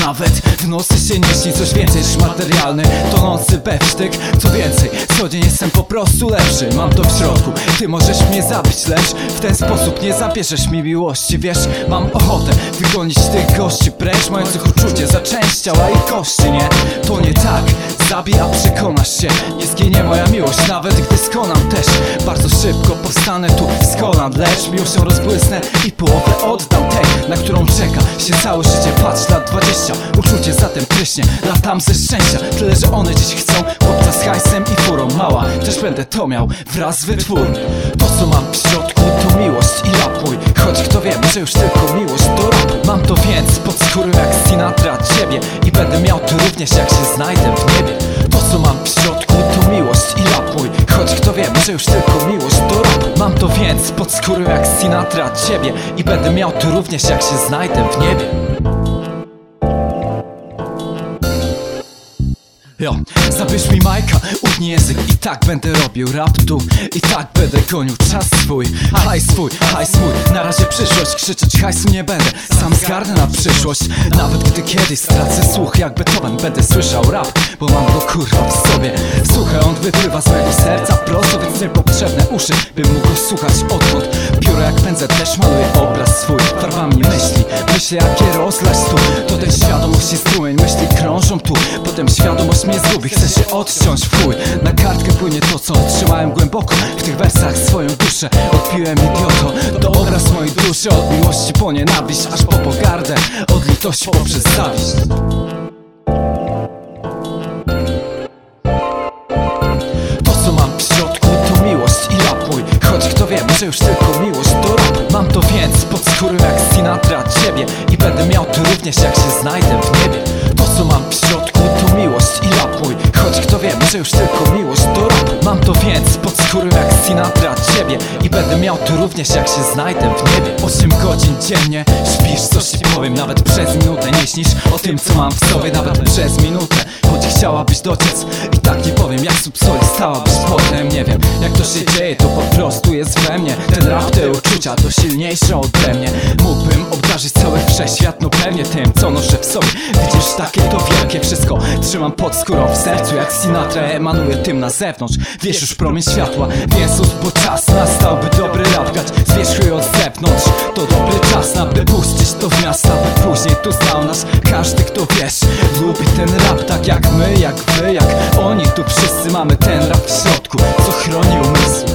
Nawet w się nie coś więcej. Niż materialny Tonący bewsztyk Co więcej, co dzień jestem po prostu lepszy. Mam to w środku, ty możesz mnie zabić Lecz w ten sposób nie zabierzesz mi miłości. Wiesz, mam ochotę wygonić tych gości. Precz mających uczucie za część ciała i kości Nie, to nie tak, zabij a przekonasz się. Nie zginie moja miłość, nawet gdy skonam też. Bardzo szybko powstanę tu z kolan Lecz miłością rozbłysnę i połowę oddam tej Na którą czeka się całe życie. Patrz, lat 20, uczucie zatem pryśnie. Latam ze szczęścia, tyle że one dziś chcą. Chłopca z hajsem i furą mała Też będę to miał wraz z wytwórny To co mam w środku to miłość i rap mój Choć kto wie, że już tylko miłość rap Mam to więc pod skórą jak Sinatra ciebie. I będę miał to również jak się znajdę w niebie że już tylko miłość rap Mam to więc pod skórą jak Sinatra ciebie I będę miał to również jak się znajdę w niebie. Jo, zabierz mi Majka, utnij język i tak będę robił rap tu. I tak będę gonił czas swój, hajs swój, hajs mój Na razie przyszłość, krzyczeć hajsu nie będę. Sam zgarnę na przyszłość Nawet gdy kiedyś stracę słuch. Jak Beethoven Będę słyszał rap, bo mam go kurwa w sobie. Słuchaj, wypływa z mego serca prosto Więc niepotrzebne uszy, by mógł słuchać odtąd Pióro jak pędzę też maluję obraz swój Farbami myśli, myślę jakie rozlać tu. To ten świadomość jest strumień, myśli krążą tu. Potem świadomość mnie zgubi, chcę się odciąć w chuj Na kartkę płynie to co otrzymałem głęboko. W tych wersach swoją duszę odpiłem idioto. To obraz mojej duszy, od miłości po nienawiść Aż po pogardę, od litości poprzez zawiść że już tylko miłość to rap Mam to więc pod skórą jak Sinatra ciebie. I będę miał to również jak się znajdę w niebie. To co mam w środku to miłość i rap mój Choć kto wie, że już tylko miłość to rap Mam to więc pod skórą jak Sinatra ciebie. I będę miał to również jak się znajdę w niebie. 8 godzin dziennie śpisz, coś ci powiem. Nawet przez minutę nie śnisz o tym co mam w sobie. Nawet przez minutę, choć chciałabyś dociec. I tak nie powiem jak subsoli stałabyś potem Nie wiem. Jak to się dzieje, to po prostu jest we mnie. Ten rap, te uczucia to silniejsze ode mnie. Mógłbym obdarzyć cały wszechświat, no pewnie tym co noszę w sobie. Widzisz takie to wielkie wszystko. Trzymam pod skórą w sercu jak Sinatra emanuje tym na zewnątrz. Wiesz już promień światła, więc bo czas nastał by dobry rap grać. Z wierzchu i od zewnątrz. To dobry czas na by puścić to w miasta By później tu znał nas każdy kto wiesz. Lubi ten rap tak jak my, jak wszyscy mamy ten rap w środku Co chroni umysły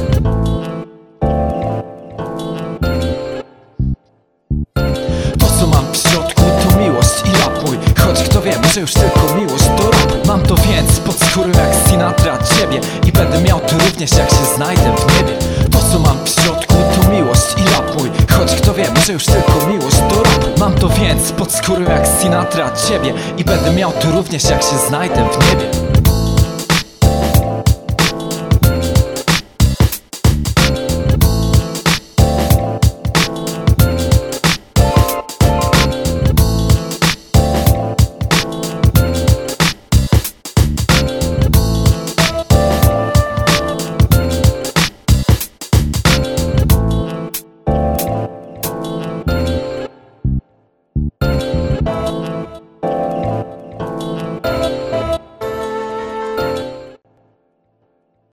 To co mam w środku to miłość i rap mój Choć kto wie, że już tylko miłość to rap Mam to więc pod skórą jak Sinatra ciebie. I będę miał to również jak się znajdę w niebie. To co mam w środku to miłość i rap mój Choć kto wie, że już tylko miłość to rap Mam to więc pod skórą jak Sinatra ciebie. I będę miał to również jak się znajdę w niebie